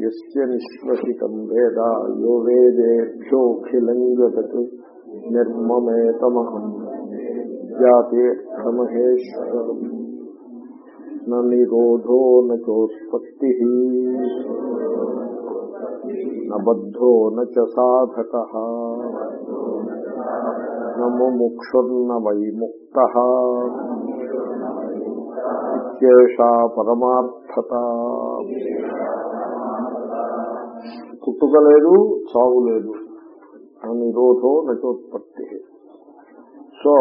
यस्य वेद यो वेदेभ्योऽखिलङ्गतत् निर्ममेतमहम्। जातेऽर्थमहेश्वरम् निरोधो न चोत्पत्तिः। न बद्धो न च न मुमुक्षुर्न वैमुक्तः परमार्थता। పుట్టుక లేదు చావు లేదు నిరోధో నచోత్పత్తి సో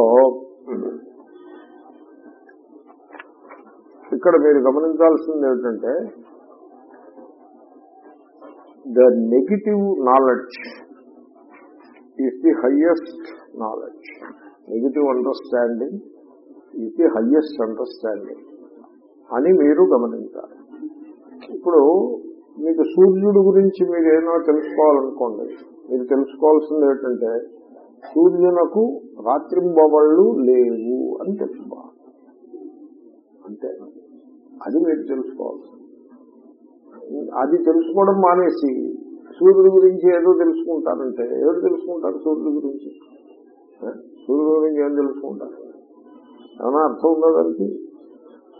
ఇక్కడ మీరు గమనించాల్సింది ఏమిటంటే the negative knowledge is the highest knowledge. Negative understanding is the highest understanding అని మీరు గమనించాలి. ఇప్పుడు మీకు సూర్యుడు గురించి మీరు ఏమో తెలుసుకోవాలనుకోండి మీరు తెలుసుకోవాల్సింది ఏంటంటే సూర్యునకు రాత్రింబవళ్ళు లేవు అని తెలుసుకోవాలి. అంతే. అది మీరు తెలుసుకోవాల్సింది. అది తెలుసుకోవడం మానేసి సూర్యుడి గురించి ఏదో తెలుసుకుంటారంటే ఏదో తెలుసుకుంటారు సూర్యుడి గురించి? సూర్యుడి గురించి ఏం తెలుసుకుంటారు? ఏమైనా అర్థం ఉందా దానికి?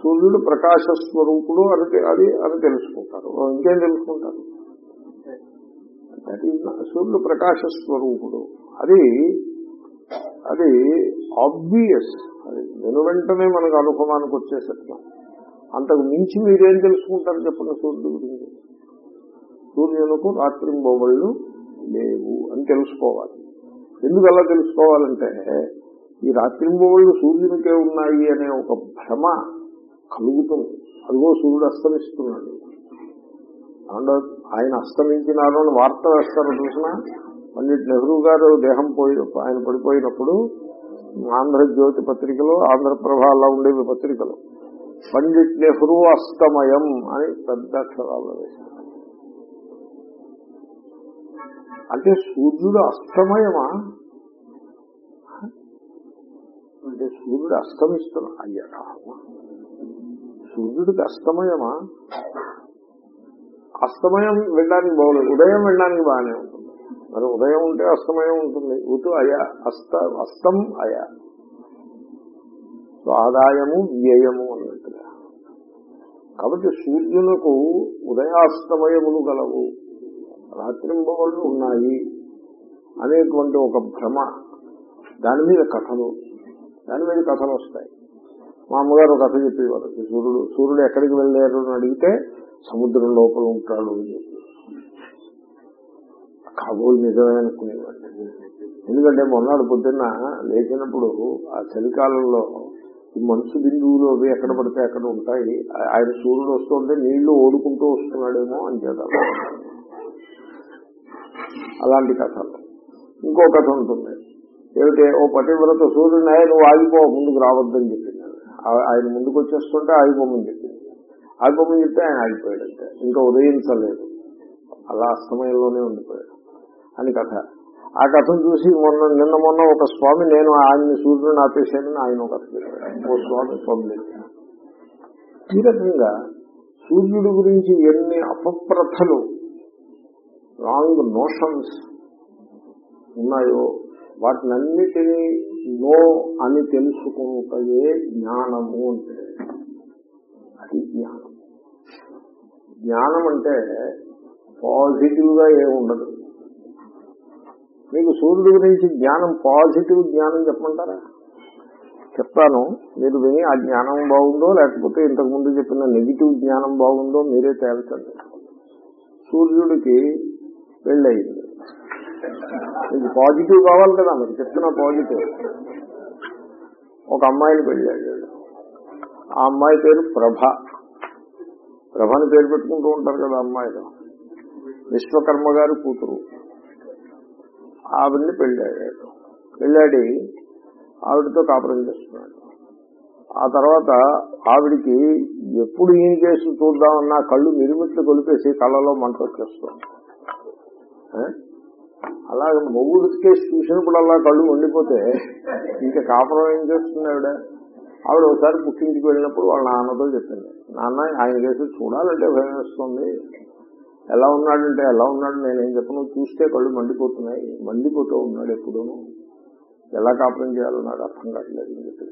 సూర్యుడు ప్రకాశ స్వరూపుడు అని అది అని తెలుసుకుంటారు. ఇంకేం తెలుసుకుంటారు? సూర్యుడు ప్రకాశ స్వరూపుడు. అది అది ఆబ్వియస్ అది వెను వెంటనే మనకు అనుభవానికి వచ్చేసరికి. అంతకు మించి మీరేం తెలుసుకుంటారు చెప్పండి సూర్యుడు గురించి? సూర్యునికి రాత్రింబొవళ్ళు లేవు అని తెలుసుకోవాలి. ఎందుకు అలా తెలుసుకోవాలంటే ఈ రాత్రింబొవళ్ళు సూర్యునికే ఉన్నాయి అనే ఒక భ్రమ కలుగుతుంది. అదిగో సూర్యుడు అస్తమిస్తున్నాడు. అండ్ ఆయన అస్తమించినారు అని వార్త వేస్తారు చూసిన? పండిట్ నెహ్రూ గారు దేహం పోయి ఆయన పడిపోయినప్పుడు ఆంధ్రజ్యోతి పత్రికలు ఆంధ్రప్రభ అలా ఉండేవి పత్రికలు. పండిట్ నెహ్రూ అస్తమయం అని పెద్ద అక్షరాలు వేశారు. అంటే సూర్యుడు అస్తమయమా? అంటే సూర్యుడు అస్తమిస్తున్నాడు అయ్యా సూర్యుడికి అస్తమయమా? అస్తమయం వెళ్ళడానికి బాగోలేదు ఉదయం వెళ్ళడానికి బాగానే ఉంటుంది. మరి ఉదయం ఉంటే అస్తమయం ఉంటుంది. ఉతు అయా అస్త అస్తం అయా. సో ఆదాయము వ్యయము అన్నట్టుగా. కాబట్టి సూర్యునకు ఉదయాస్తమయములు గలవు. రాత్రింబవళ్ళు ఉన్నాయి అనేటువంటి ఒక భ్రమ. దాని మీద కథలు. దాని మీద కథలు వస్తాయి. మా అమ్మగారు కథ చెప్పేవారు. ఈ సూర్యుడు సూర్యుడు ఎక్కడికి వెళ్ళారు అని అడిగితే సముద్రం లోపల ఉంటాడు అని చెప్పి కాబోలు నిజమే అనుకునేవాడిని ఎందుకంటే మొన్నటి పొద్దున్న లేచినప్పుడు ఆ చలికాలంలో ఈ మనసు బిందువులు అవి ఎక్కడ పడితే అక్కడ ఉంటాయి. ఆయన సూర్యుడు వస్తుంటే నీళ్ళు ఓడుకుంటూ వస్తున్నాడేమో అని చేద్దాం అలాంటి కథలు. ఇంకో కథ ఉంటుంది. ఏమిటి? ఓ పతివ్రత సూర్యుడు ఆయన నువ్వు ఆగిపో ముందుకు రావద్దని చెప్పింది ఆయన ముందుకు వచ్చేస్తుంటే ఆగిపోమని చెప్పింది. ఆగిపోమని చెప్తే ఆయన ఆగిపోయాడు అంటే ఇంకా ఉదయించలేదు. అలా అస్తమయంలోనే ఉండిపోయాడు. అని కథ. ఆ కథను చూసి మొన్న నిన్న మొన్న ఒక స్వామి నేను ఆయన్ని సూర్యుని ఆపేశానని ఆయన ఒక కథ చెప్పాడు. ఓ స్వామి స్వామి. ఈ రకంగా సూర్యుడి గురించి ఎన్ని అపప్రథలు రాంగ్ నోషన్స్ ఉన్నాయో వాటినన్నిటినీ నో అని తెలుసుకుంటే జ్ఞానము అంటే అది జ్ఞానం. జ్ఞానం అంటే పాజిటివ్గా ఏముండదు మీకు సూర్యుడి గురించి జ్ఞానం పాజిటివ్ జ్ఞానం చెప్పమంటారా? చెప్తాను. మీరు విని ఆ జ్ఞానం బాగుందో లేకపోతే ఇంతకు ముందు చెప్పిన నెగిటివ్ జ్ఞానం బాగుందో మీరే తేల్చండి. సూర్యుడికి పెళ్ళయింది. మీకు పాజిటివ్ కావాలి కదా మీకు చెప్తున్నా పాజిటివ్. ఒక అమ్మాయిని పెళ్ళాడు ఆ అమ్మాయి పేరు ప్రభ. ప్రభని పేరు పెట్టుకుంటూ ఉంటారు కదా అమ్మాయిలు. విశ్వకర్మ గారి కూతురు. ఆవిడ్ని పెళ్ళాడాడు పెళ్ళాడి ఆవిడతో కాపురం చేస్తున్నాడు. ఆ తర్వాత ఆవిడికి ఎప్పుడు ఏం చేసి చూద్దామన్నా కళ్ళు మిరిమిట్లు కొలిపేసి కళ్ళలో మంట వచ్చేస్తుంది. అలాగే మొగుడు కేసు చూసినప్పుడు అలా కళ్ళు వండిపోతే ఇంకా కాపురం ఏం చేస్తుంది ఆవిడ? ఆవిడ ఒకసారి పుట్టింటికి వెళ్ళినప్పుడు వాళ్ళ నాన్నతో చెప్పింది. నాన్న ఆయన కేసు చూడాలంటే భయం వేస్తుంది. ఎలా ఉన్నాడంటే ఎలా ఉన్నాడు నేనేం చెప్పను. చూస్తే కళ్ళు మండిపోతున్నాయి. మండిపోతూ ఉన్నాడు ఎప్పుడూను. ఎలా కాపురం చేయాలో నాకు అర్థం కావట్లేదు అని చెప్పి.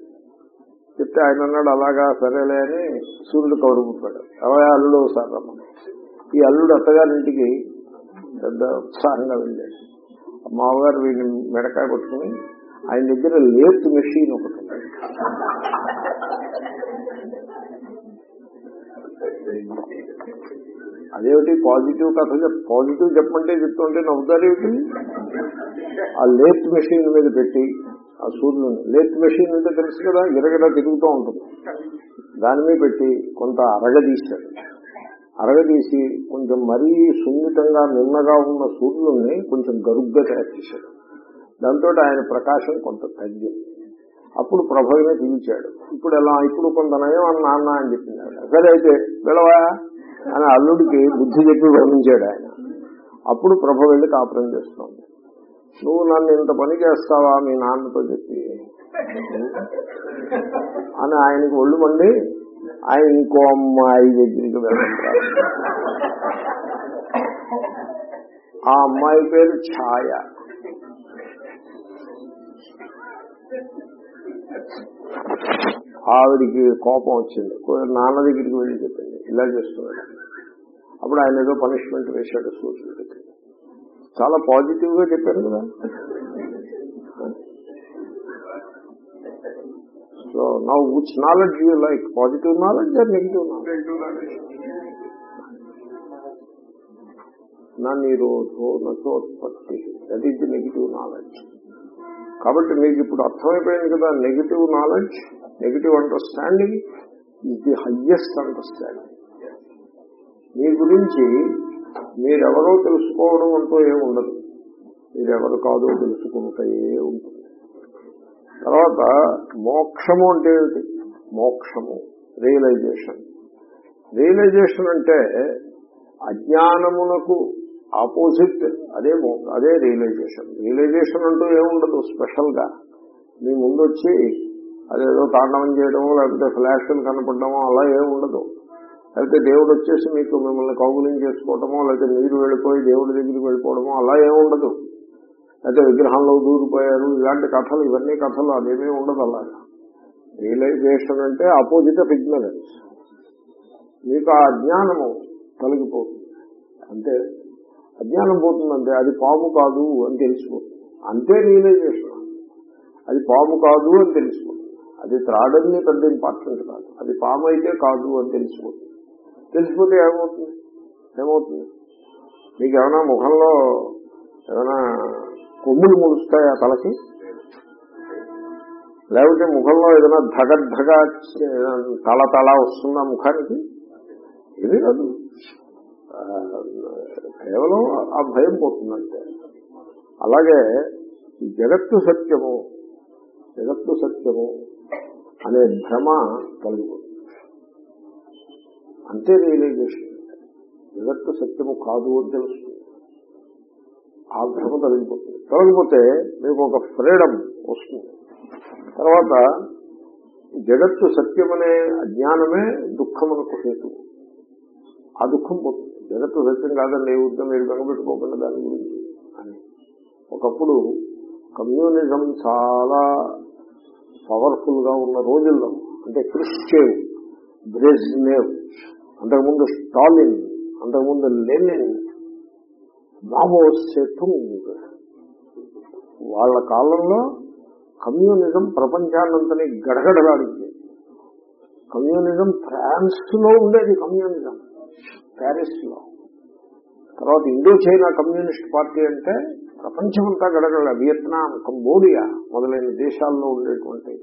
చెప్తే ఆయన అన్నాడు అలాగా సరేలే అని సూర్యుడు కౌరు పుట్టాడు. అలాగే అల్లుడు ఒకసారి రమ్మని ఈ అల్లుడు అత్తగారింటికి పెద్ద ఉత్సాహంగా వెళ్ళాడు. మామగారు వీడిని మెడకాయ కొట్టుకుని ఆయన దగ్గర లేత్ మెషిన్ ఒకటి అదేమిటి? పాజిటివ్ కథ పాజిటివ్ చెప్పమంటే చెప్తుంటే నవ్వుతారేమిటి ఆ లేత్ మెషిన్ మీద పెట్టి ఆ సూర్యుని లేత్ మెషిన్ అంటే తెలుసు కదా ఇరగడ తిరుగుతూ ఉంటుంది. దాని మీద పెట్టి కొంత అరగదీశాడు అరగదీసి కొంచెం మరీ సున్నితంగా నిన్నగా ఉన్న సూర్యుల్ని కొంచెం గరుగ్గా తయారు చేశాడు. దాంతో ఆయన ప్రకాశం కొంత తగ్గింది. అప్పుడు ప్రభావిని పిలిచాడు ఇప్పుడు ఎలా? ఇప్పుడు కొంత నయం అని నాన్న అని చెప్పింది సరే అయితే పిలవా అని అల్లుడికి బుద్ధి చెప్పి వర్ణించాడు ఆయన. అప్పుడు ప్రభ వెళ్ళి కాపురం చేస్తుంది. నువ్వు నన్ను ఇంత పని చేస్తావా? మీ నాన్నతో చెప్పి. అని ఆయనకి ఒళ్ళు మండి ఆయన ఇంకో అమ్మాయి దగ్గరికి వెళ్ళంటారు ఆ అమ్మాయి పేరు ఛాయ. ఆవిడికి కోపం వచ్చింది. నాన్న దగ్గరికి వెళ్ళి చెప్పింది. ఇలా చేస్తున్నాడు. అప్పుడు ఆయన ఏదో పనిష్మెంట్ వేశాడు సూచనకి చాలా పాజిటివ్గా చెప్పారు కదా. So now which knowledge you like positive knowledge or negative knowledge నా నిరోధో నచోత్పత్తి that is the negative knowledge కాబట్టి మీకు ఇప్పుడు అర్థమైపోయింది కదా negative knowledge negative understanding is the highest understanding మీ గురించి మీరెవరో తెలుసుకోవడం అంటూ ఏమి ఉండదు మీరెవరు కాదో తెలుసుకుంటే ఉంటుంది తర్వాత మోక్షము అంటే ఏమిటి? మోక్షము రియలైజేషన్. రియలైజేషన్ అంటే అజ్ఞానమునకు ఆపోజిట్ అదే మో- అదే రియలైజేషన్. రియలైజేషన్ అంటూ ఏముండదు స్పెషల్గా మీ ముందు వచ్చి అదేదో తాండవం చేయడమో లేకపోతే ఫ్లాష్లు కనపడమో అలా ఏమి ఉండదు. లేకపోతే దేవుడు వచ్చేసి మీకు మిమ్మల్ని కౌగులింగ్ చేసుకోవటమో లేకపోతే మీరు వెళ్ళిపోయి దేవుడి దగ్గరికి వెళ్ళిపోవడమో అలా ఏమి ఉండదు. అయితే విగ్రహంలో దూరిపోయారు. ఇలాంటి కథలు ఇవన్నీ కథలు అదేమీ ఉండదు అలాగా. రియలైజేషన్ అంటే ఆపోజిట్ ఆఫ్ ఇగ్నరెన్స్. మీకు ఆ అజ్ఞానము తొలగిపోతుంది. అంటే అజ్ఞానం పోతుందంటే అది పాము కాదు అని తెలిసిపోతుంది. అంతే రియలైజేషన్. అది పాము కాదు అని తెలిసిపోతుంది. అది త్రాడని పెద్ద ఇంపార్టెంట్ కాదు. అది పాము అయితే కాదు అని తెలిసిపోతుంది. తెలిసిపోతే ఏమవుతుంది? ఏమవుతుంది? మీకు ఏమైనా ముఖంలో ఏమైనా కొమ్ములు ముడుస్తాయి ఆ తలకి? లేకపోతే ముఖంలో ఏదైనా ధగ ధగ తల తల వస్తుందా ముఖానికి? ఇది కాదు. ఆ, కేవలం ఆ భయం పోతుందంటే. అలాగే జగత్తు సత్యము జగత్తు సత్యము అనే భ్రమ కలిగిపోతుంది. అంతే రియలైజేషన్. జగత్తు సత్యము కాదు అని తెలుస్తుంది. ఆ భ్రమ తొలగిపోతుంది. తొలగిపోతే మీకు ఒక ఫ్రీడమ్ వస్తుంది. తర్వాత జగత్తు సత్యమనే అజ్ఞానమే దుఃఖమునకు హేతు. ఆ దుఃఖం పోతుంది. జగత్తు సత్యం కాదండి ఏ ఉద్యమం మీరు కనబెట్టుకోకుండా దాని గురించి అని. ఒకప్పుడు కమ్యూనిజం చాలా పవర్ఫుల్గా ఉన్న రోజుల్లో అంటే క్రిస్చేవ్ బ్రెజ్నేవ్ అంతకుముందు స్టాలిన్ అంతకుముందు లెనిన్ మావో సెతుంగ్ వాళ్ళ కాలంలో కమ్యూనిజం ప్రపంచాన్నంతని గడగడలాడింది. కమ్యూనిజం ఫ్రాన్స్లో ఉండేది కమ్యూనిజం ప్యారిస్లో తర్వాత ఇండో చైనా కమ్యూనిస్ట్ పార్టీ అంటే ప్రపంచమంతా గడగడ వియత్నాం కంబోడియా మొదలైన దేశాల్లో ఉండేటువంటి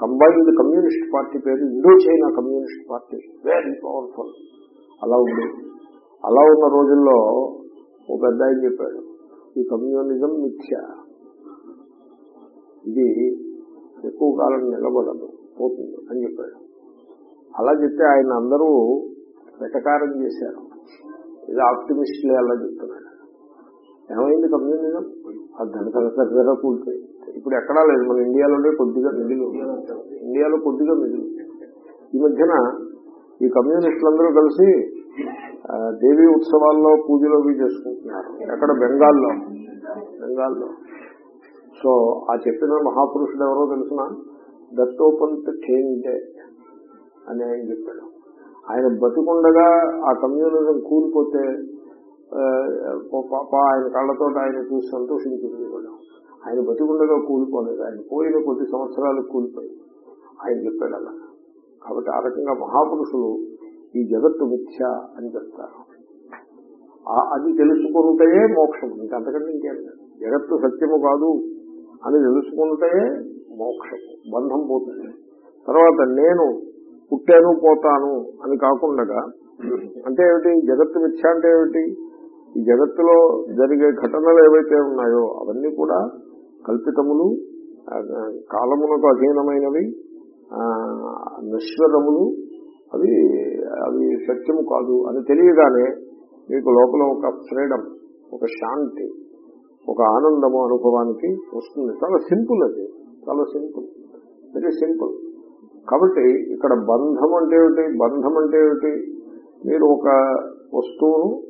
కంబైన్డ్ కమ్యూనిస్ట్ పార్టీ పేరు Indo China communist party. Very powerful అలా ఉండేది. అలా ఉన్న రోజుల్లో ఓ పెద్ద ఆయన చెప్పాడు. ఈ కమ్యూనిజం మిథ్య. ఇది ఎక్కువ కాలం నిలబడదు పోతుంది అని చెప్పాడు. అలా చెప్తే ఆయన అందరూ వెటకారం చేశారు. ఇది ఆప్టిమిస్ట్లే అలా చెప్తున్నాడు. ఏమైంది కమ్యూనిజం? ఆ ధనకర కూలిపోయింది ఇప్పుడు ఎక్కడా లేదు మన ఇండియాలోనే కొద్దిగా మిగిలి ఇండియాలో కొద్దిగా మిగిలి ఈ మధ్యన ఈ కమ్యూనిస్టులందరూ కలిసి దేవీ ఉత్సవాల్లో పూజలు అవి చేసుకుంటున్నారు. ఎక్కడ? బెంగాల్లో. బెంగాల్లో. సో ఆ చెప్పిన మహాపురుషుడు ఎవరో తెలిసిన? దత్తోపంత్ ఠేంగే అని ఆయన చెప్పాడు. ఆయన బతికుండగా ఆ కమ్యూనిజం కూలిపోతే పాప ఆయన కళ్ళతో ఆయన చూసి సంతోషించింది కూడా. ఆయన బతికుండగా కూలిపోలేదు. ఆయన పోయిన కొద్ది సంవత్సరాలు కూలిపోయి ఆయన చెప్పాడు అలా. కాబట్టి ఆ రకంగా మహాపురుషులు ఈ జగత్తు మిథ్య అని చెప్తారు. అది తెలుసుకుంటే మోక్షం. ఇంకంతకంటే ఇంకేం లేదు. జగత్తు సత్యము కాదు అని తెలుసుకుంటే మోక్షం. బంధం పోతుంది. తర్వాత నేను పుట్టాను పోతాను అని కాకుండా అంటే ఏమిటి? జగత్తు మిథ్య అంటే ఏమిటి? ఈ జగత్తులో జరిగే ఘటనలు ఏవైతే ఉన్నాయో అవన్నీ కూడా కల్పితములు కాలమునకు అధీనమైనవి ఆ, నశ్వరములు అవి అవి సత్యము కాదు అని తెలియగానే మీకు లోపల ఒక ఫ్రీడమ్ ఒక శాంతి ఒక ఆనందము అనుభవానికి వస్తుంది. చాలా సింపుల్ అది చాలా సింపుల్. వెరీ సింపుల్ కాబట్టి ఇక్కడ బంధం అంటే ఏమిటి? బంధం అంటే ఏమిటి? మీరు ఒక వస్తువును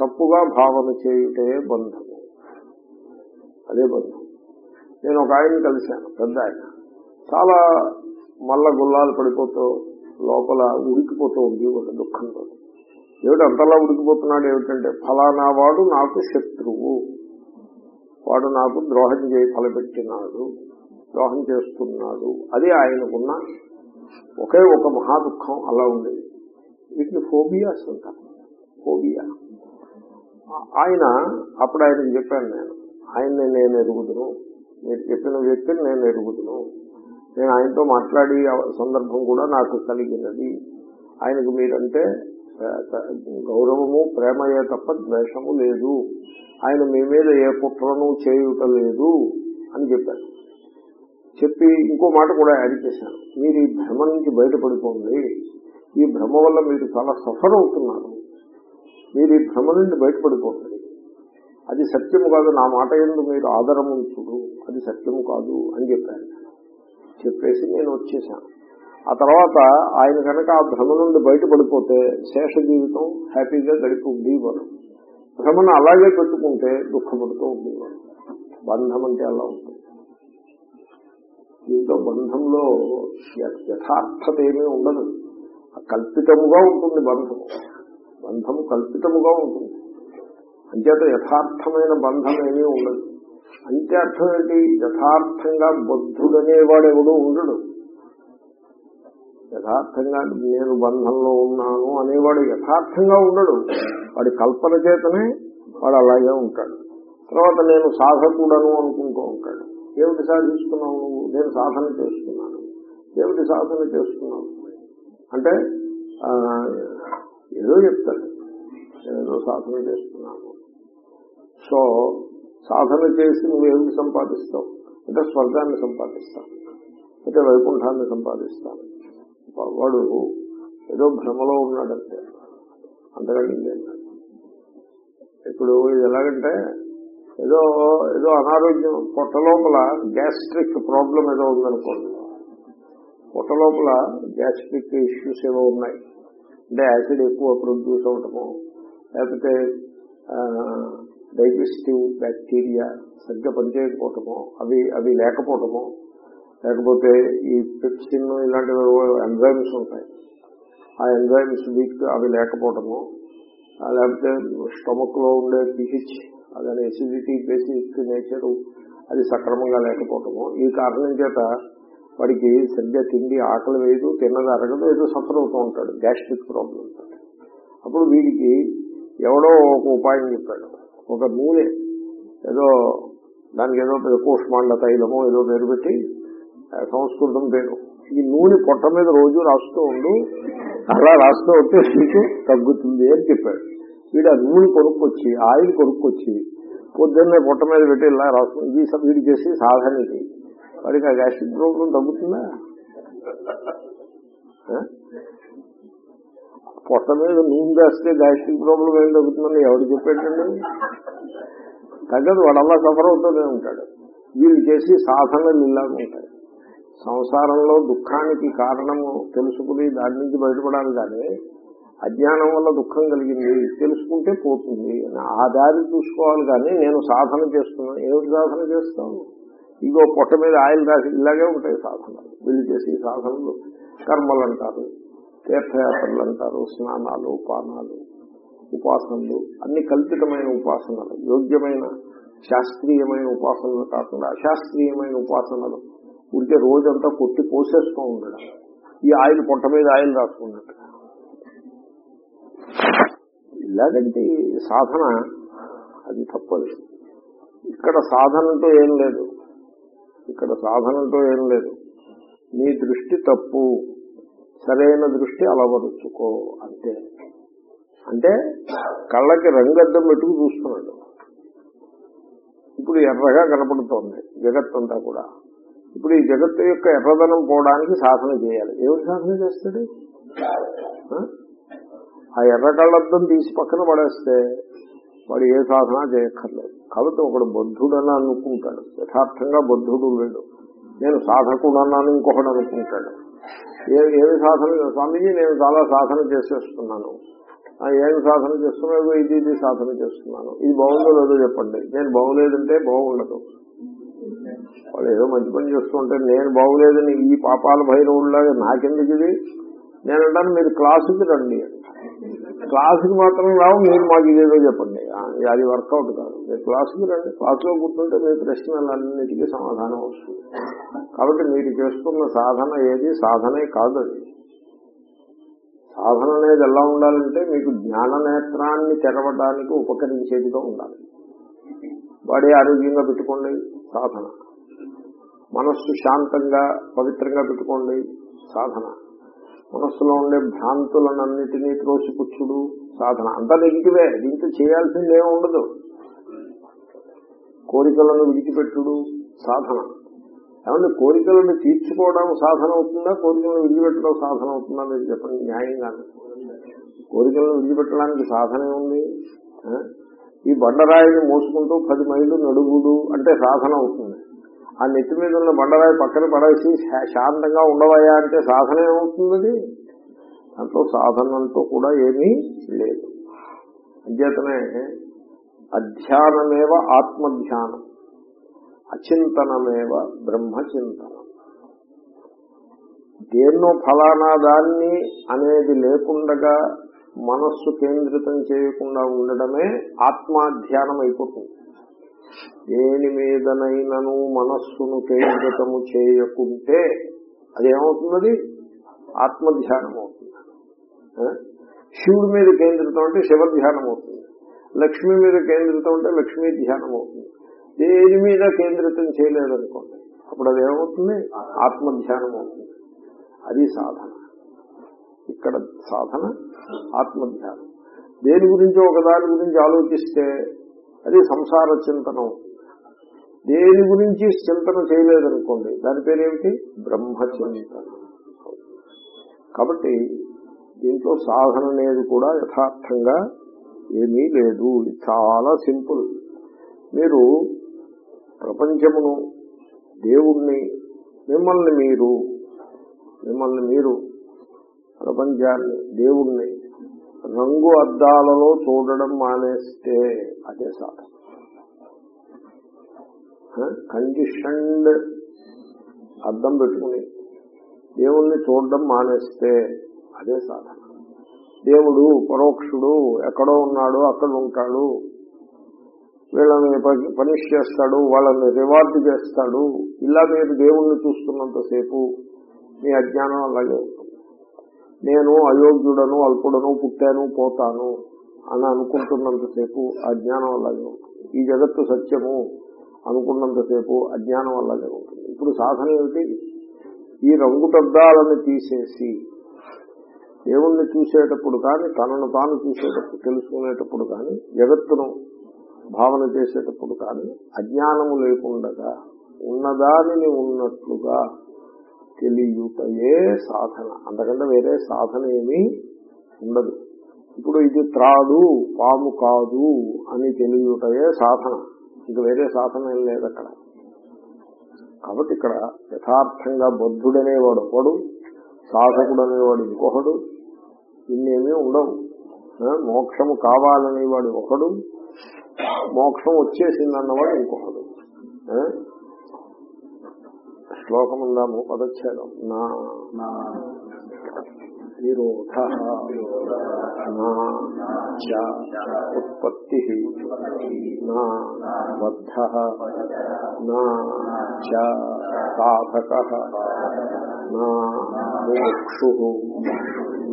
తప్పుగా భావన చేయుటే బంధము. అదే బంధం. నేను ఒక ఆయన్ని కలిశాను పెద్ద ఆయన. చాలా మల్ల గుల్లాలు పడిపోతూ లోపల ఉడికిపోతూ ఉంది ఒక దుఃఖంతో ఏమిటి అంతలా ఉడికిపోతున్నాడు ఏమిటంటే ఫలానా వాడు నాకు శత్రువు. వాడు నాకు ద్రోహం చేయి ఫలపెట్టినాడు ద్రోహం చేస్తున్నాడు. అది ఆయనకున్న ఒకే ఒక మహా దుఃఖం అలా ఉండేది. వీటిని ఫోబియాస్ అంటారు ఫోబియా ఆయన అప్పుడు ఆయనకి చెప్పాను నేను ఆయన్ని నేను ఎరుగుదును. మీరు చెప్పిన వ్యక్తిని నేను ఎరుగుదును. నేను ఆయనతో మాట్లాడి సందర్భం కూడా నాకు కలిగినది. ఆయనకు మీరంటే గౌరవము ప్రేమయే తప్ప ద్వేషము లేదు. ఆయన మీ మీద ఏ కుట్రను చేయుట లేదు అని చెప్పారు. చెప్పి ఇంకో మాట కూడా యాడ్ చేశాను మీరు ఈ భ్రమ నుంచి బయటపడిపోండి. ఈ భ్రమ వల్ల మీరు చాలా సఫర్ అవుతున్నారు. మీరు ఈ భ్రమ నుండి బయటపడిపోండి. అది సత్యము కాదు నా మాట ఎందు మీరు ఆదరము చూడు అది సత్యము కాదు అని చెప్పాను చెప్పేసి నేను వచ్చేసాను. ఆ తర్వాత ఆయన కనుక ఆ భ్రమ నుండి బయటపడిపోతే శేష జీవితం హ్యాపీగా గడిపి ఉండేవారు. భ్రమను అలాగే పెట్టుకుంటే దుఃఖపడుతూ ఉండేవారు. బంధం అంటే అలా ఉంటుంది. దీంతో బంధంలో యథార్థత ఏమీ ఉండదు. కల్పితముగా ఉంటుంది బంధము బంధము కల్పితముగా ఉంటుంది. అంచేత యథార్థమైన బంధం ఏమీ ఉండదు. అంటే అర్థం ఏంటి? యథార్థంగా బద్ధుడనేవాడు ఎవడో ఉండడు. యథార్థంగా నేను బంధంలో ఉన్నాను అనేవాడు యథార్థంగా ఉండడు. వాడి కల్పన చేతనే వాడు అలాగే ఉంటాడు. తర్వాత నేను సాధకుడను అనుకుంటూ ఉంటాడు. ఏమిటి సాధిస్తున్నావు నువ్వు? నేను సాధన చేస్తున్నాను. ఏమిటి సాధన చేస్తున్నావు అంటే ఏదో చెప్తాడు. నేను ఏదో సాధన చేస్తున్నాను. సో సాధన చేసి నువ్వు ఏమిటి సంపాదిస్తావు? అంటే స్వర్గాన్ని సంపాదిస్తావు. అంటే వైకుంఠాన్ని సంపాదిస్తాను వాడు ఏదో భ్రమలో ఉన్నాడంటే అంతకంటే ఇప్పుడు ఇది ఎలాగంటే ఏదో ఏదో అనారోగ్యం పొట్ట లోపల గ్యాస్ట్రిక్ ప్రాబ్లం ఏదో ఉందనుకోండి. పొట్ట లోపల గ్యాస్ట్రిక్ ఇష్యూస్ ఏవో ఉన్నాయి. అంటే యాసిడ్ ఎక్కువ ప్రొడ్యూస్ అవటము లేకపోతే డైజెస్టివ్ బ్యాక్టీరియా సరిగ్గా పనిచేయకపోవటము అవి అవి లేకపోవటము లేకపోతే ఈ పెప్సిన్ ఇలాంటివి ఎంజైమ్స్ ఉంటాయి. ఆ ఎంజైమ్స్ వీక్ అవి లేకపోవటము లేకపోతే స్టమక్లో ఉండే పిహెచ్ అదే ఎసిడిటీ బేసిక్ నేచర్ అది సక్రమంగా లేకపోవటము ఈ కారణం చేత వాడికి సరిగ్గా తిండి ఆకలి వేయదు తిన్నది అరగదు ఏదో సఫర్ అవుతూ ఉంటాడు గ్యాస్ట్రిక్ ప్రాబ్లం అప్పుడు వీడికి ఎవడో ఒక ఉపాయం చెప్పాడు. ఒక నూనె ఏదో దానికి ఏదో పెద్ద కూష్మాండ తైలమో ఏదో పేరు పెట్టి సంస్కృతం పేరు. ఈ నూనె పొట్ట మీద రోజు రాస్తూ ఉండు అలా రాస్తూ ఉంటే నీకు తగ్గుతుంది అని చెప్పాడు. వీడు ఆ నూనె కొనుక్కొచ్చి ఆయిల్ కొనుక్కొచ్చి పొద్దున్నే పొట్ట మీద పెట్టి ఇలా రాస్తుంది ఇది స- చేసి సాధన ఇది. వాడికి ఆ గ్యాస్ట్రిక్ ప్రాబ్లం తగ్గుతుందా? పొట్ట మీద నూనె వేస్తే గ్యాస్ట్రిక్ ప్రాబ్లం ఏం తగ్గుతుందని ఎవరు చెప్పేటండి తగ్గదు వాడు అలా సఫర్ అవుతూనే ఉంటాడు. వీళ్ళు చేసి సాధనలు ఇలాగ ఉంటాయి. సంసారంలో దుఃఖానికి కారణము తెలుసుకుని దాని నుంచి బయటపడాలి కానీ అజ్ఞానం వల్ల దుఃఖం కలిగింది తెలుసుకుంటే పోతుంది. అని ఆ దారి చూసుకోవాలి కానీ నేను సాధన చేస్తున్నాను ఏమిటి సాధన చేస్తాను ఇగో పొట్ట మీద ఆయిల్ రాసి ఇలాగే ఉంటాయి సాధనలు. వీళ్ళు చేసే సాధనలు కర్మలు అంటారు. తీర్థయాత్రలు అంటారు స్నానాలు పానాలు ఉపాసనలు అన్ని కల్పితమైన ఉపాసనలు యోగ్యమైన శాస్త్రీయమైన ఉపాసనలు కాకుండా అశాస్త్రీయమైన ఉపాసనలు. ఉంటే రోజంతా కొట్టి పోసేస్తూ ఉండడం. ఈ ఆయిల్ పొట్ట మీద ఆయిల్ రాసుకున్నట్టు. ఇలాగంటే సాధన అది తప్పదు. ఇక్కడ సాధనతో ఏం లేదు. ఇక్కడ సాధనతో ఏం లేదు. నీ దృష్టి తప్పు. సరైన దృష్టి అలవరుచుకో అంతే. అంటే కళ్ళకి రంగద్దం పెట్టుకు చూస్తున్నాడు. ఇప్పుడు ఎర్రగా కనపడుతోంది జగత్తంతా కూడా. ఇప్పుడు ఈ జగత్తు యొక్క ఎర్రదనం పోవడానికి సాధన చేయాలి. ఏమిటి సాధన చేస్తాడు? ఆ? ఎర్ర కళ్ళద్దం తీసి పక్కన పడేస్తే వాడు ఏ సాధన చేయక్కర్లేదు. కాబట్టి ఒకడు బుద్ధుడని అనుకుంటాడు. యథార్థంగా బుద్ధుడు లేడు. నేను సాధకుడు అన్నాను ఇంకొకడు అనుకుంటాడు. ఏమి సాధన స్వామీజీ నేను చాలా సాధన చేసేస్తున్నాను. ఏమి సాధన చేస్తున్నావు? ఇది ఇది సాధన చేస్తున్నాను. ఇది బాగుందో లేదో చెప్పండి. నేను బాగులేదంటే బాగుండదు. వాళ్ళు ఏదో మంచి పని చేస్తుంటే నేను బాగులేదని ఈ పాపాల భైరవుల్లాగా నాకెందుకు ఇది? నేను అంటాను మీరు క్లాసుకి రండి. క్లాసుకి మాత్రం రావు మీరు మాకు ఇదేదో చెప్పండి. అది వర్కౌట్ కాదు. మీరు క్లాసుకి రండి. క్లాసులో కూర్చుంటే మీ ప్రశ్నలన్నిటికీ సమాధానం వస్తుంది. కాబట్టి మీరు చేస్తున్న సాధన ఏది? సాధనే కాదు అది. సాధన అనేది ఎలా ఉండాలంటే మీకు జ్ఞాన నేత్రాన్ని తెరవడానికి ఉపకరించేదిగా ఉండాలి. వాడి ఆరోగ్యంగా పెట్టుకోండి సాధన. మనస్సు శాంతంగా పవిత్రంగా పెట్టుకోండి సాధన. మనస్సులో ఉండే భ్రాంతులనన్నిటినీ త్రోసిపుచ్చుడు సాధన. అంతా నెగిటివే దీంతో చేయాల్సింది ఉండదు. కోరికలను విడిచిపెట్టుడు సాధన. ఏమంటే కోరికలను తీర్చుకోవడం సాధన అవుతుందా కోరికలను విడిచిపెట్టడం సాధన అవుతుందా మీరు చెప్పండి న్యాయంగా కోరికలను విడిచిపెట్టడానికి సాధనే ఉంది. ఈ బండరాయిని మోసుకుంటూ పది మైళ్ళు నడుగుడు అంటే సాధన అవుతుంది. ఆ నెత్తి మీద ఉన్న బండరాయి పక్కన పడేసి శా- శాంతంగా ఉండవయా అంటే సాధన ఏమవుతుంది అది దాంట్లో సాధనంతో కూడా ఏమీ లేదు. అంచేతనే అధ్యానమేవ ఆత్మధ్యానం అచింతనమేవ బ్రహ్మచింతనం. దేన్నో ఫలానా దాన్ని అనేది లేకుండగా మనస్సు కేంద్రితం చేయకుండా ఉండడమే ఆత్మాధ్యానం అయిపోతుంది. దేని మీదనైనను మనస్సును కేంద్రితము చేయకుంటే అదేమవుతున్నది? ఆత్మధ్యానం అవుతుంది శివుడి మీద కేంద్రితం అంటే శివ ధ్యానం అవుతుంది లక్ష్మి మీద కేంద్రితం అంటే లక్ష్మీ ధ్యానం అవుతుంది దేని మీద కేంద్రితం చేయలేదనుకోండి అప్పుడు అది ఏమవుతుంది ఆత్మధ్యానం అవుతుంది అది సాధన. ఇక్కడ సాధన ఆత్మధ్యానం. దేని గురించి ఒకదాని గురించి ఆలోచిస్తే అది సంసార చింతన. దేని గురించి చింతన చేయలేదనుకోండి దాని పేరేమిటి? బ్రహ్మచింతన. కాబట్టి దీంట్లో సాధన అనేది కూడా యథార్థంగా ఏమీ లేదు. చాలా సింపుల్. మీరు ప్రపంచమును దేవుణ్ణి మిమ్మల్ని మీరు మిమ్మల్ని మీరు ప్రపంచాన్ని దేవుణ్ణి రంగు అద్దాలలో చూడడం మానేస్తే అదే సాధన. కండిషన్డ్ అద్దం పెట్టుకుని దేవుణ్ణి చూడడం మానేస్తే అదే సాధన. దేవుడు పరోక్షుడు ఎక్కడో ఉన్నాడు అక్కడ ఉంటాడు. వీళ్ళని పనిష్ చేస్తాడు వాళ్ళని రివార్డ్ చేస్తాడు. ఇలా మీరు దేవుణ్ణి చూస్తున్నంతసేపు మీ అజ్ఞానం అలాగే నేను అయోగ్యుడను అల్పుడను పుట్టాను పోతాను అని అనుకుంటున్నంతసేపు అజ్ఞానం అలాగే ఉంటుంది. ఈ జగత్తు సత్యము అనుకున్నంతసేపు అజ్ఞానం అలాగే ఉంటుంది. ఇప్పుడు సాధన ఏమిటి? ఈ రంగుటద్దాలను తీసేసి దేవుణ్ణి చూసేటప్పుడు కానీ తనను తాను చూసేటప్పుడు తెలుసుకునేటప్పుడు కానీ జగత్తును భావన చేసేటప్పుడు కానీ అజ్ఞానము లేకుండగా ఉన్నదానిని ఉన్నట్లుగా తెలియుటయే సాధన. అంతకంటే వేరే సాధన ఏమీ ఉండదు. ఇప్పుడు ఇది త్రాడు పాము కాదు అని తెలియటయే సాధన. ఇంక వేరే సాధన ఏం లేదు అక్కడ. కాబట్టి ఇక్కడ యథార్థంగా బుద్ధుడనేవాడు ఒకడు సాధకుడు అనేవాడు ఇంకొకడు ఇన్నేమీ ఉండవు. మోక్షము కావాలనేవాడు ఒకడు మోక్షం వచ్చేసిందన్నవాడు ఇంకొకడు. శ్లోకం ఉందాము పదచ్ఛేదం. నా. నిరోధ. ఉత్పత్తి. నా. బద్ధ నా. సాధక నా. మోక్షు.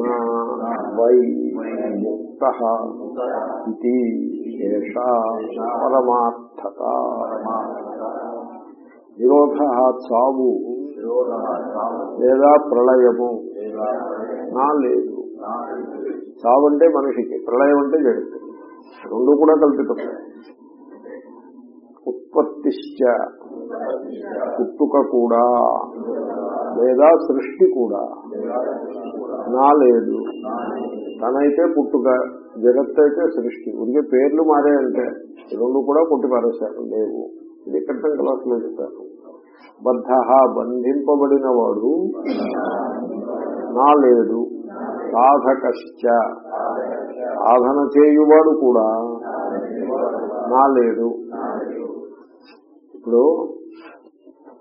నా. వై. ముక్త. ఇది. ఏషా. పరమార్థత. నిరోధ చావు లేదా ప్రళయము. నా లేదు. చావు అంటే మనిషికి ప్రళయం అంటే జగత్తు రెండు కూడా కల్పితం. ఉత్పత్తిశ్చ పుట్టుక కూడా లేదా సృష్టి కూడా. నా లేదు. తనైతే పుట్టుక జగత్ అయితే సృష్టి. ఉడికే పేర్లు మారే అంటే రెండు కూడా పుట్టి పారేశారు లేవు. ఇది క్రితం క్లాసులో చెప్పారు. బద్ధ బంధింపబడిన వాడు నా లేడు సాధకశ్చ. సాధన చేయువాడు కూడా నా లేడు ఇప్పుడు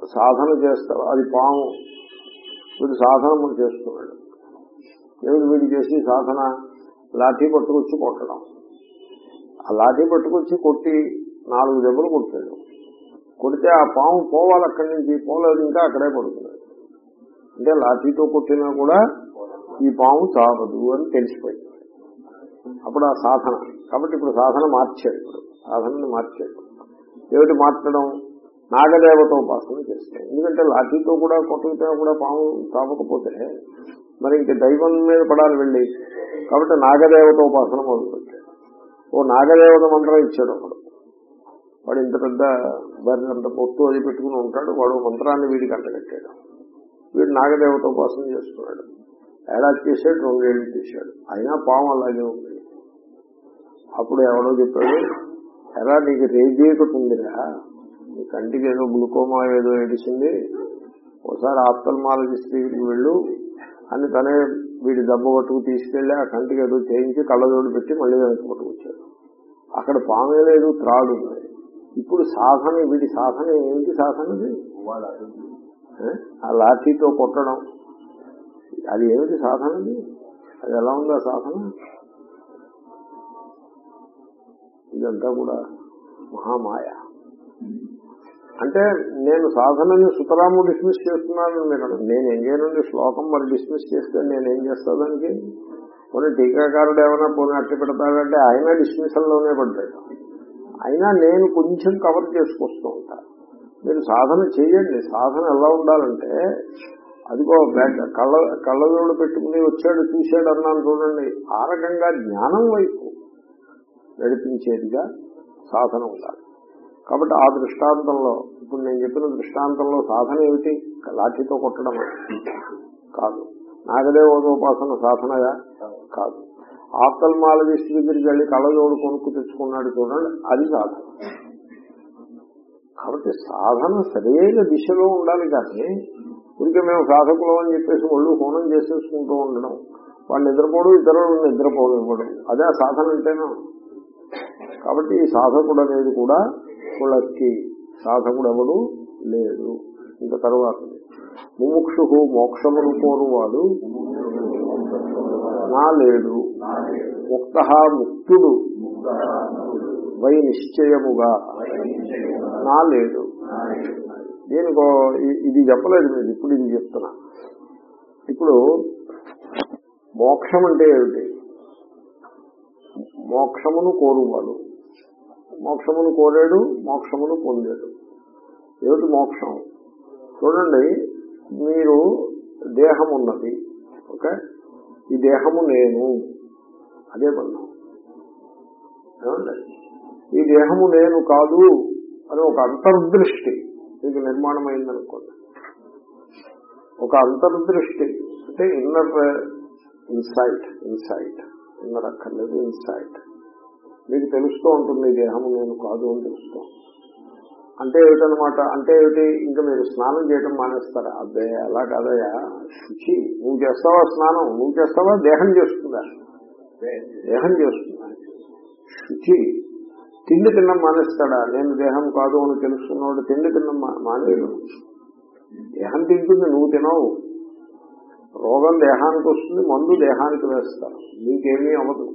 సాధన చేస్తారు అది పాము. వీడు సాధన చేస్తున్నాడు. ఏమిటి వీడు చేసి సాధన? లాఠీ పట్టుకొచ్చి కొట్టడం. ఆ లాఠీ పట్టుకొచ్చి కొట్టి నాలుగు దెబ్బలు కొట్టాడు. కొడితే ఆ పాము పోవాలి అక్కడి నుంచి పోలేదు ఇంకా అక్కడే పడుతున్నాడు అంటే లాఠీతో కొట్టినా కూడా ఈ పాము చావదు అని తెలిసిపోయింది. అప్పుడు ఆ సాధన. కాబట్టి ఇప్పుడు సాధన మార్చాడు ఇప్పుడు. సాధనని మార్చాడు. ఏమిటి మార్చడం? నాగదేవత ఉపాసన చేస్తాయి ఎందుకంటే లాఠీతో కూడా కొట్టుకుతా కూడా పాము తాపకపోతే మరి ఇంక దైవం మీద పడాలి వెళ్ళి. కాబట్టి నాగదేవత ఉపాసన మొదలుపెట్టాడు. ఓ నాగదేవత మంత్రం ఇచ్చాడు ఒకడు వాడు ఇంత పెద్ద బరి అంత పొత్తు అది పెట్టుకుని ఉంటాడు వాడు మంత్రాన్ని వీడికి అంటగట్టాడు వీడు నాగదేవత ఉపాసన చేస్తున్నాడు. ఏడాది చేశాడు రెండేళ్ళు చేశాడు. అయినా పాము అలాగే ఉంది. అప్పుడు ఎవడో చెప్పాడు ఎలా నీకు రేజీకటి ఉందిరా. నీ కంటికి ఏదో గ్లుకోమా ఏదో ఏడిసింది. ఒకసారి ఆప్తల్మాలజిస్ట్ దగ్గరికి వెళ్ళు అని తనే వీడి దెబ్బ పట్టుకు తీసుకెళ్ళి ఆ కంటికి ఏదో చేయించి కళ్ళజోడు పెట్టి మళ్ళీ వెనక పట్టుకొచ్చాడు. అక్కడ పామే లేదు త్రాడు ఉంది. ఇప్పుడు సాధన వీడి సాధన ఏమిటి సాధనది ఏ? ఆ లాఠీతో కొట్టడం. అది ఏమిటి సాధనది అది ఎలా ఉంది సాధన? ఇదంతా కూడా మహామాయ. అంటే నేను సాధనని సుతరాము డిస్మిస్ చేస్తున్నాను మీరు. నేను ఏం చేయనండి శ్లోకం మరి డిస్మిస్ చేస్తే నేనేం చేస్తా దానికి? కొన్ని టీకాకారుడు ఏమైనా పోనీ అట్టి పెడతాడంటే ఆయన డిస్మిసల్లోనే పడ్డాడు అయినా నేను కొంచెం కవర్ చేసుకొస్తూ ఉంటాను మీరు సాధన చేయండి సాధన ఎలా ఉండాలంటే అదిగో బ్యాక్ కళ్ళ కళ్ళజోడు పెట్టుకుని వచ్చాడు చూశాడు అన్నాను చూడండి. ఆ రకంగా జ్ఞానం వైపు నడిపించేదిగా సాధన ఉండాలి. కాబట్టి ఆ దృష్టాంతంలో ఇప్పుడు నేను చెప్పిన దృష్టాంతంలో సాధన ఏమిటి? లాఠీతో కొట్టడం కాదు. నాగదేవోపాసన సాధనగా కాదు. ఆప్తల్మాలజిస్ట్ దగ్గరికి వెళ్ళి కళ్ళజోడు కొనుక్కు తెచ్చుకున్నాడు చూడండి అది సాధన. కాబట్టి సాధన సరైన దిశలో ఉండాలి కానీ ఇంకా మేము సాధకులం అని చెప్పేసి ఒళ్ళు హోనం చేసేసుకుంటూ ఉండడం వాళ్ళు నిద్రపోవడం ఇతరులు నిద్రపోవడం ఇవ్వడం అదే ఆ సాధన అంటేనా? కాబట్టి ఈ సాధకుడు అనేది కూడా కులక్కి సాధకుడు ఎవడు లేదు ఇంకా తర్వాత. ముముక్షు మోక్షమును కోరువాడు నా లేడు. ముక్త ముక్తుడు. వై నిశ్చయముగా. నా లేడు దీనికో ఇది చెప్పలేదు మీరు ఇప్పుడు ఇది చెప్తున్నా. ఇప్పుడు మోక్షం అంటే ఏమిటి? మోక్షమును కోరువాడు. మోక్షమును కోరాడు మోక్షమును పొందాడు. ఏమిటి మోక్షం? చూడండి మీరు దేహం ఉన్నది ఓకే? ఈ దేహము నేను. అదే బంధం ఈ దేహము నేను కాదు అని ఒక అంతర్దృష్టి మీకు నిర్మాణం అయిందనుకోండి ఒక అంతర్దృష్టి అంటే ఇన్నర్ ఇన్సైట్ ఇన్సైట్. ఇన్నర్ అక్కర్లేదు ఇన్సైట్. మీకు తెలుస్తూ ఉంటుంది ఈ దేహము నేను కాదు అని తెలుస్తూ. అంటే ఏమిటనమాట? అంటే ఏమిటి? ఇంకా మీరు స్నానం చేయడం మానేస్తారా? అబ్బే అలా కాదయా శుచి నువ్వు చేస్తావా స్నానం? నువ్వు చేస్తావా? దేహం చేస్తుందా? దేహం చేస్తుంది శుచి తిండి తిన్నం మానేస్తాడా? నేను దేహం కాదు అని తెలుసుకున్నవాడు తిండి తిన్నం మా- మానేయడు. దేహం తింటుంది నువ్వు తినవు. రోగం దేహానికి వస్తుంది మందు దేహానికి వేస్తారు. నీకేమీ అవ్వదు.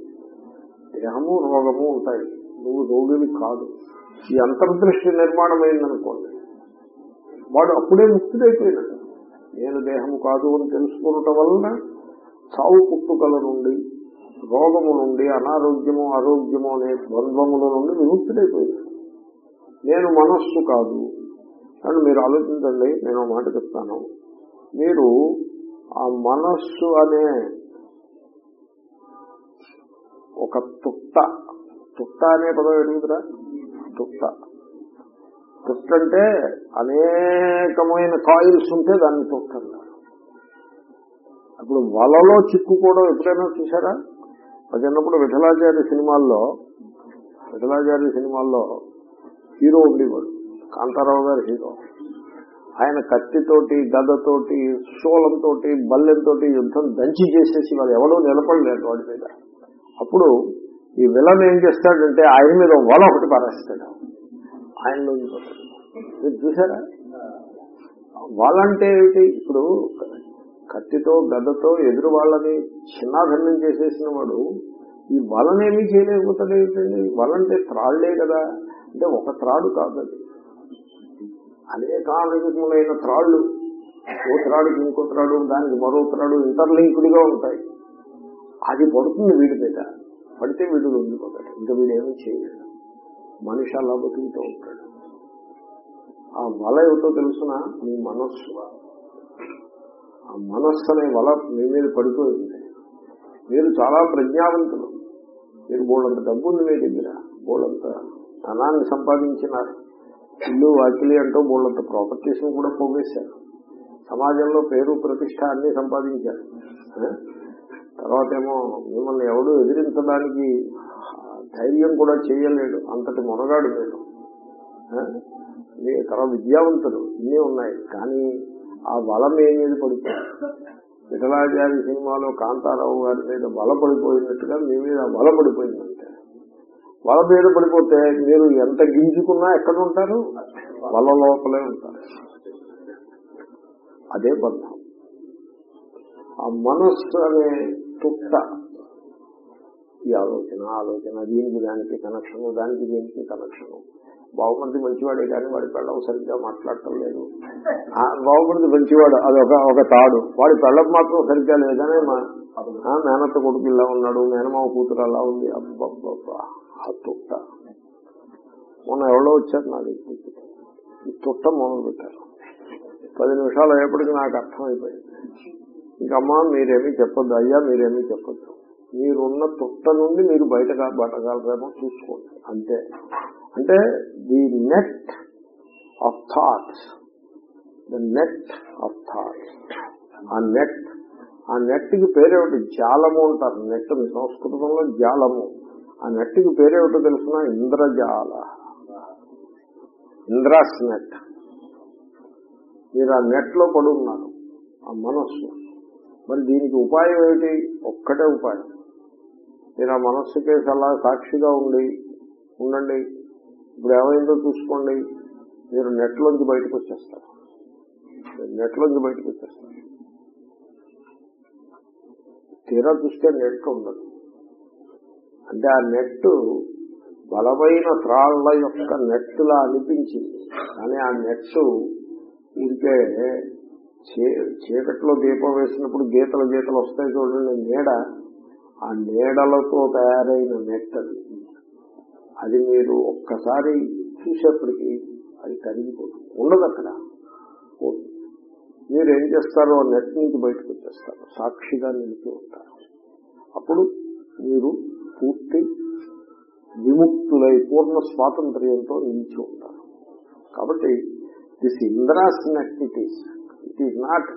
దేహము రోగము ఉంటాయి. నువ్వు రోగివి కాదు. ఈ అంతర్దృష్టి నిర్మాణం అయిందనుకోండి వాడు అప్పుడే ముక్తుడైపోయినాడు. నేను దేహము కాదు అని తెలుసుకోవటం వలన చావు పుట్టుకల నుండి రోగము నుండి అనారోగ్యము ఆరోగ్యము అనే ద్వంద్వముల నుండి విముక్తుడైపోయింది నేను మనస్సు కాదు. అని మీరు ఆలోచించండి నేను మాట చెప్తాను. మీరు ఆ మనస్సు అనే ఒక తుట్ట తుట్ట అనే పదం ఎరుగుతురా తుట్ట. తుట్ట అంటే అనేకమైన కాయిల్స్ ఉంటే దాన్ని తుట్ట అంటారు. అప్పుడు వలలో చిక్కుకోవడం ఎప్పుడైనా చూసారా మా చిన్నప్పుడు విఠలాచార్య సినిమాల్లో విఠలాచార్య సినిమాల్లో హీరో ఉండేవాడు. కాంతారావు గారు హీరో. ఆయన కత్తితోటి గదతోటి శూలంతో బల్లెంతో యుద్ధం దంచి చేసేసి వాళ్ళు ఎవడో నిలబడలేడు వాడి మీద. అప్పుడు ఈ విలన్ ఏం చేస్తాడంటే ఆయన మీద వల ఒకటి పారేస్తాడు. ఆయనలో మీరు చూసారా? వాళ్ళంటే ఏమిటి? ఇప్పుడు కత్తితో గదతో ఎదురు వాళ్ళని చిన్నాభిన్నం చేసేసిన వాడు ఈ వలనేమీ చేయలేకపోతాడు ఏమిటండి వలంటే త్రాళ్ళే కదా. అంటే ఒక త్రాడు కాదు అది. అనేకానేకములైన త్రాళ్ళు. ఓ త్రాడుకి ఇంకో త్రాడు దానికి మరో త్రాడు ఇంటర్లింక్డ్గా ఉంటాయి. అది పడుతుంది వీడి మీద. పడితే వీడు ఉండిపోతాడు ఇంకా వీడేమీ చేయలేడు మనిషి అలా బతుకుతూ ఉంటాడు. ఆ వల ఏమిటో తెలుసిన? మీ మనస్సు ఆ మనస్సు అనే వల మీ మీద పడిపోయింది. మీరు చాలా ప్రజ్ఞావంతులు. మీరు బోళ్ళంత డబ్బు ఉంది మీ దగ్గర. బోళ్ళంత ధనాన్ని సంపాదించినారు. ఇల్లు వాకిలి అంటూ బోళ్ళంత ప్రాపర్టీస్ కూడా పోగేశారు. సమాజంలో పేరు ప్రతిష్ట అన్ని సంపాదించారు. తర్వాత ఏమో మిమ్మల్ని ఎవడు ఎదిరించడానికి ధైర్యం కూడా చేయలేడు. అంతటి మొనగాడు మీరు. తర్వాత విద్యావంతులు ఇన్ని ఉన్నాయి. కానీ ఆ బలం ఏ మీద పడిపోయింది. విఠలాచారి సినిమాలో కాంతారావు గారి మీద బల పడిపోయినట్టుగా మీ మీద బల పడిపోయిందంటే వల మీద పడిపోతే మీరు ఎంత గింజుకున్నా ఎక్కడ ఉంటారు? వల లోపలే ఉంటారు. అదే బంధం ఆ మనస్సు అనే తుట్ట ఈ ఆలోచన ఆలోచన దీనికి దానికి కనెక్షన్ దానికి దీనికి కనెక్షన్ బాగుమతి మంచివాడే కానీ వాడి పెళ్ళం సరిగ్గా మాట్లాడటం లేదు. బాగుమతి మంచివాడు అదొక ఒక తాడు. వాడి పెళ్ళం మాత్రం సరిగ్గా లేదనే మా మేనత్త కొడుకు ఇలా ఉన్నాడు మేనమావ కూతురు అలా ఉంది. అబ్బబ్బబ్బా ఆ తుట్ట. మొన్న ఎవరో వచ్చారు నా దగ్గరికి ఈ తుట్ట మొదలు పెట్టారు. పది నిమిషాలు అయ్యేప్పటికి నాకు అర్థమైపోయింది. ఇంకమ్మా మీరేమీ చెప్పొద్దు. అయ్యా మీరేమీ చెప్పొద్దు. మీరున్న తుట్ట నుండి మీరు బయట బట్టగలరేమో చూసుకోండి. అంతే. అంటే the net of thoughts. The net of thoughts. ఆ నెట్ ఆ నెట్కి పేరేమిటి? జాలము అంటారు. నెట్ సంస్కృతంలో జాలము. ఆ నెట్కి పేరేమిటో తెలుసిన? ఇంద్రజాల. ఇంద్రాస్ నెట్. మీరు ఆ నెట్లో ఆ మనస్సు. మరి దీనికి ఉపాయం ఏమిటి? ఒక్కటే ఉపాయం. మీరు ఆ మనస్సుకే చాలా అలా సాక్షిగా ఉండి ఉండండి. ఇప్పుడు ఏమైందో చూసుకోండి. మీరు నెట్లోంచి బయటకు వచ్చేస్తారు. నెట్లోంచి బయటకు వచ్చేస్తారు. తీరా చూస్తే నెట్ ఉండదు. అంటే ఆ నెట్ బలమైన త్రాళ్ళ యొక్క నెట్లా అనిపించింది. కానీ ఆ నెట్ ఊరికే చీ- చీకట్లో దీపం వేసినప్పుడు గీతలు గీతలు వస్తాయి చూడండి నీడ ఆ నీడలతో తయారైన నెట్ అది అది మీరు ఒక్కసారి చూసేప్పటికీ అది కరిగిపోతుంది. ఉండదు అక్కడ. మీరు ఏం చేస్తారో నెట్ నుంచి బయటకు వచ్చేస్తారు. సాక్షిగా నిలిచి ఉంటారు. అప్పుడు మీరు పూర్తి విముక్తులై పూర్ణ స్వాతంత్ర్యంతో నిలిచి ఉంటారు. కాబట్టి this Indra's net it is it is not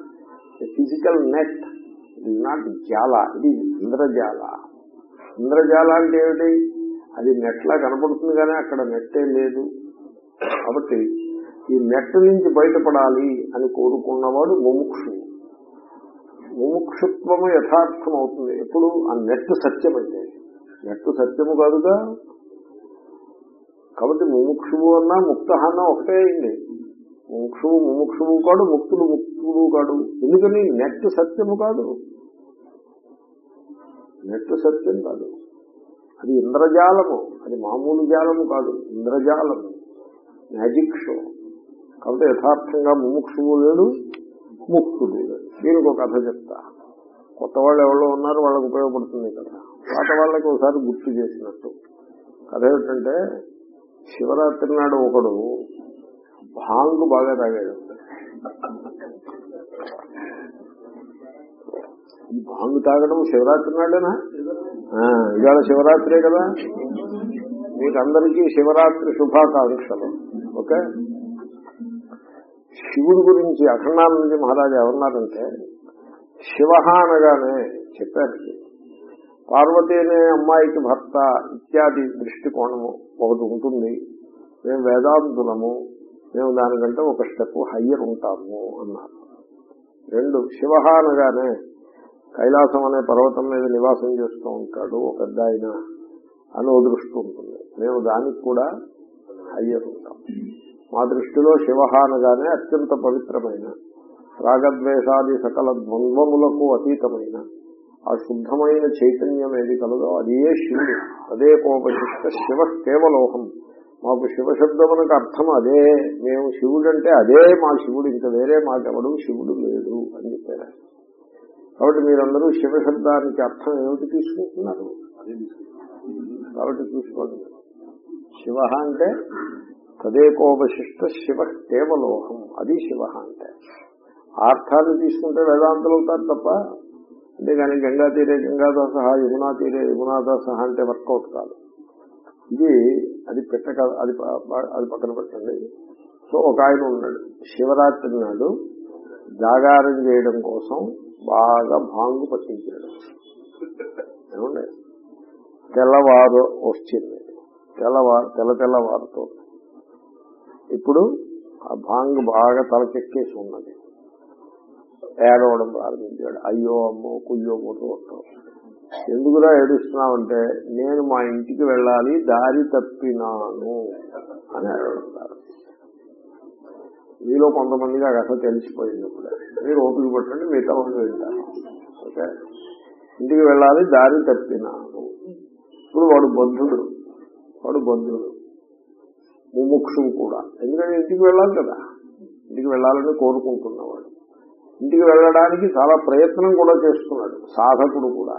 physical net it not జాల ఇది ఇంద్రజాల. ఇంద్రజాల అంటే ఏమిటి? అది నెట్లా కనపడుతుంది కానీ అక్కడ నెట్టే లేదు. కాబట్టి ఈ నెట్ నుంచి బయటపడాలి అని కోరుకున్నవాడు ముముక్షు. ముముక్షుత్వము యథార్థం అవుతుంది ఎప్పుడు? ఆ నెట్ సత్యం అయితే నెట్ సత్యము కాదుగా. కాబట్టి ముముక్షువు అన్నా ముక్త అన్నా ఒకటే అయింది. ముముక్షువు ముముక్షువు కాడు ముక్తుడు ముక్తుడు కాడు. ఎందుకని? నెట్ సత్యము కాదు. నెట్ సత్యం కాదు. అది ఇంద్రజాలము. అది మామూలు జాలము కాదు. ఇంద్రజాలము. మ్యాజిక్ షో కాబట్టి యథార్థంగా ముముక్షువు లేడు ముక్తుడు లేడు. దీనికి ఒక కథ చెప్తా. కొత్త వాళ్ళు ఎవరో ఉన్నారు వాళ్ళకి ఉపయోగపడుతుంది కదా పాత వాళ్ళకి ఒకసారి గుర్తు చేసినట్టు. కథ ఏమిటంటే శివరాత్రి నాడు ఒకడు భాంగు బాగా తాగాడు. భాంగు తాగడం శివరాత్రి నాడేనా? ఇవాళ శివరాత్రే కదా? మీకందరికీ శివరాత్రి శుభాకాంక్షలు. ఓకే? శివుడి గురించి అఖండానంద మహారాజు ఎవరన్నారంటే శివ అనగానే చెప్పారు. పార్వతి అనే అమ్మాయికి భర్త ఇత్యాది దృష్టికోణము ఒకటి ఉంటుంది. మేము వేదాంతులము మేము దానికంటే ఒక స్టెప్ హయ్యర్ ఉంటాము అన్నారు. రెండు శివ అనగానే కైలాసం అనే పర్వతం మీద నివాసం చేస్తూ ఉంటాడు ఒక పెద్ద ఆయన అని దృష్టి ఉంటుంది. మేము దానికి కూడా హయ్యర్ ఉంటాం. మా దృష్టిలో శివ అనగానే అత్యంత పవిత్రమైన రాగద్వేషాది సకల ద్వంద్వములకు అతీతమైన ఆ శుద్ధమైన చైతన్యం ఏది కలదో అదే శివుడు అదే కోపశిష్ట శివ కేవలోహం. మాకు శివశబ్దమునకు అర్థం అదే మేము శివుడు అంటే అదే మా శివుడు ఇంకా వేరే మాకెవడు శివుడు లేడు అని చెప్పారు కాబట్టి మీరందరూ శివశబ్దానికి అర్థం ఏమిటి తీసుకుంటున్నారు? కాబట్టి చూసుకోండి. శివ అంటే తదేకోవశిష్ట శివ కేవలోహం అది శివ అంటే. అర్థాన్ని తీసుకుంటే వేదాంతులు అవుతారు తప్ప అంతేగాని గంగా తీరే గంగాతో సహా యమునా తీరే యమునాతో సహా అంటే వర్కౌట్ కాదు. ఇది అది పెట్టక అది అది పక్కన పెట్టండి. సో ఒక ఆయన ఉన్నాడు. శివరాత్రి నాడు జాగారం చేయడం కోసం బాగా భాంగు పట్టించాడు. ఏమండి? తెల్లవారు వచ్చింది తెల్లవారు తెల్ల తెల్లవారుతో. ఇప్పుడు ఆ భాంగ్ బాగా తలకెక్కేసి ఉన్నది. ఏడవడం ప్రారంభించాడు. అయ్యో అమ్మో కుయ్యో ముట్టు ఎందుకురా ఏడుస్తున్నావంటే నేను మా ఇంటికి వెళ్ళాలి దారి తప్పినాను అని ఏడవడం మీలో కొంతమందికి ఆ కథ తెలిసిపోయింది కూడా మీరు ఓపిక పట్టండి మిగతా వాళ్ళు వెళ్తారు ఓకే? ఇంటికి వెళ్ళాలి దారి తప్పినాను. ఇప్పుడు వాడు బంధుడు వాడు బంధుడు ముముక్షు కూడా. ఎందుకంటే ఇంటికి వెళ్ళాలి కదా. ఇంటికి వెళ్ళాలని కోరుకుంటున్నవాడు. ఇంటికి వెళ్ళడానికి చాలా ప్రయత్నం కూడా చేస్తున్నాడు సాధకుడు కూడా.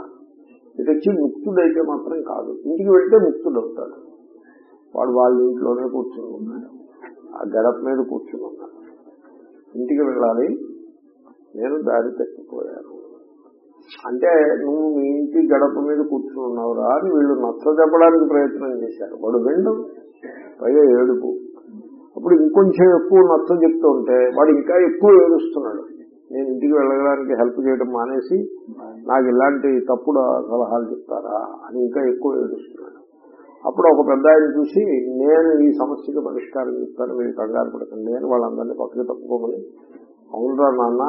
ఇది వచ్చి ముక్తుడైతే మాత్రం కాదు. ఇంటికి వెళ్తే ముక్తుడు అవుతాడు వాడు వాళ్ళ ఇంట్లోనే కూర్చుని ఉన్నాడు. ఆ గడప మీద కూర్చుని ఇంటికి వెళ్ళాలి. నేను దారి తప్పిపోయాను. అంటే నువ్వు మీ ఇంటి గడప మీద కూర్చుని ఉన్నావురా అని వీళ్ళు నచ్చ చెప్పడానికి ప్రయత్నం చేశారు. వాడు విండు పైగా ఏడుపు. అప్పుడు ఇంకొంచెం ఎక్కువ నచ్చ చెప్తూ ఉంటే వాడు ఇంకా ఎక్కువ ఏడుస్తున్నాడు. నేను ఇంటికి వెళ్ళడానికి హెల్ప్ చేయడం మానేసి నాకు ఇలాంటి తప్పుడు సలహాలు చెప్తారా అని ఇంకా ఎక్కువ ఏడుస్తున్నాడు. అప్పుడు ఒక పెద్ద ఆయన చూసి నేను ఈ సమస్యకి పరిష్కారం చెప్తాను మీరు కంగారు పడకండి నేను వాళ్ళందరినీ పక్కకి తప్పుకోమని అవునరా నాన్న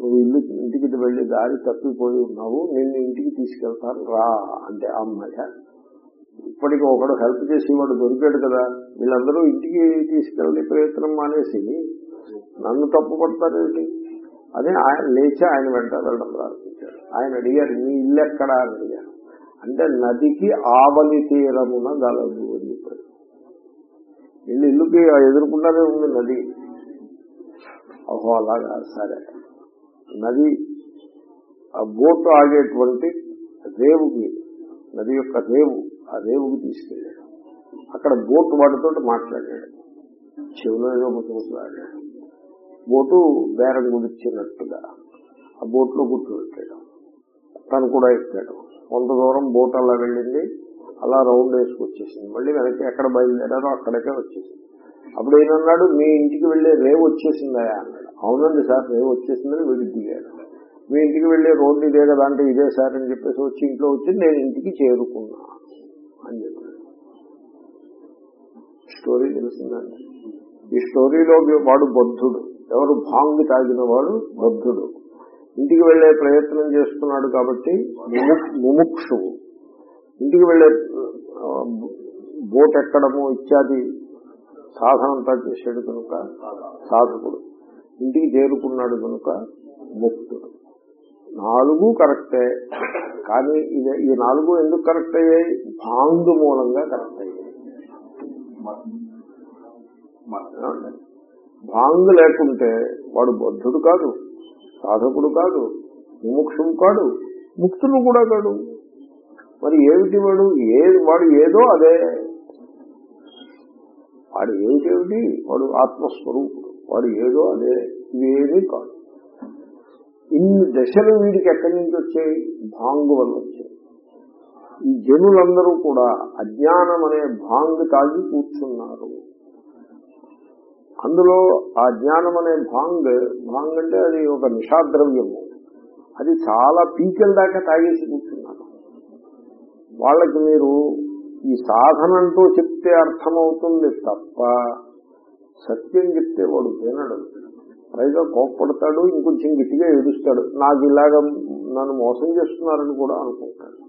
నువ్వు ఇల్లు ఇంటికి వెళ్ళి దారి తప్పిపోయి ఉన్నావు నిన్ను ఇంటికి తీసుకెళ్తాను రా అంటే అమ్మాయ. ఇప్పటికి ఒకడు హెల్ప్ చేసి వాడు దొరికాడు కదా. వీళ్ళందరూ ఇంటికి తీసుకెళ్ళే ప్రయత్నం మానేసి నన్ను తప్పు పడతారేంటి? అని ఆయన లేచి ఆయన వెంట వెళ్ళడం ప్రారంభించాడు. ఆయన అడిగారు మీ ఇల్లు ఎక్కడా అని అడిగారు. అంటే నదికి ఆవలి తీరమున గలదు అని చెప్పాడు ఇల్లు ఇల్లుకి ఎదుర్కొంటానే ఉంది నది? ఓహో అలాగా సరే. నది ఆ బోటు ఆగేటువంటి రేవుకి నది యొక్క రేవు ఆ రేవుకి తీసుకెళ్ళాడు. అక్కడ బోటు వాడితో మాట్లాడాడు. చెవిలో ఏదో ముట్టుకున్నాడు బోటు బేరం గుడిచ్చినట్టుగా ఆ బోట్లో కూర్చోబెట్టాడు. తను కూడా ఎక్కాడు. కొంత దూరం బోట్ అలా వెళ్ళింది అలా రౌండ్ వేసుకొచ్చేసింది మళ్ళీ వెనక్కి ఎక్కడ బయలుదేరారో అక్కడికే వచ్చేసింది. అప్పుడు ఏమన్నాడు మీ ఇంటికి వెళ్ళే రేవు వచ్చేసిందా? అన్నాడు అవునండి సార్ రేవు వచ్చేసిందని వీడికి దిగాడు మీ ఇంటికి వెళ్ళే రోడ్డు ఇదే కదా అంటే ఇదే సార్ అని చెప్పేసి వచ్చి ఇంట్లో వచ్చి నేను ఇంటికి చేరుకున్నా అని చెప్పాడు. స్టోరీ తెలిసిందండి. ఈ స్టోరీలో వాడు బద్ధుడు. ఎవరు భాంగి తాగిన వాడు బద్ధుడు. ఇంటికి వెళ్ళే ప్రయత్నం చేస్తున్నాడు కాబట్టి ముము- ముముక్షువు ఇంటికి వెళ్ళే బోట్ ఎక్కడము ఇత్యాది సాధనంతా చేశాడు కనుక సాధకుడు. ఇంటికి చేరుకున్నాడు కనుక ముక్తుడు. నాలుగు కరెక్టే కానీ ఇది ఈ నాలుగు ఎందుకు కరెక్ట్ అయ్యాయి? భాంగు మూలంగా కరెక్ట్ అయ్యాయి? భాంగ్ లేకుంటే వాడు బద్ధుడు కాదు. సాధకుడు కాదు ముముక్షుడు కాదు ముక్తుడు కూడా కాదు మరి ఏమిటి వాడు? ఏ వాడు ఏదో అదే. వాడు ఏమిటేమిటి వాడు ఆత్మస్వరూపుడు. వాడు ఏదో అదే. ఇవేమీ కాదు. ఇన్ని దశలు వీడికి ఎక్కడి నుంచి వచ్చాయి? భాంగు వల్ల వచ్చాయి. ఈ జనులందరూ కూడా అజ్ఞానం అనే భాంగ్ తాగి కూర్చున్నారు. అందులో ఆ జ్ఞానం అనే భాంగ్ భాంగ్ అంటే అది ఒక నిషాద్రవ్యము. అది చాలా పీకల దాకా తాగేసి కూర్చున్నారు. వాళ్ళకి మీరు ఈ సాధనంతో చెప్తే అర్థమవుతుంది తప్ప సత్యం చెప్తే వాడు వినడు. పైగా కోప్పడతాడు ఇంకొంచెం గట్టిగా ఏడుస్తాడు. నాకు ఇలాగ నన్ను మోసం చేస్తున్నారని కూడా అనుకుంటాడు.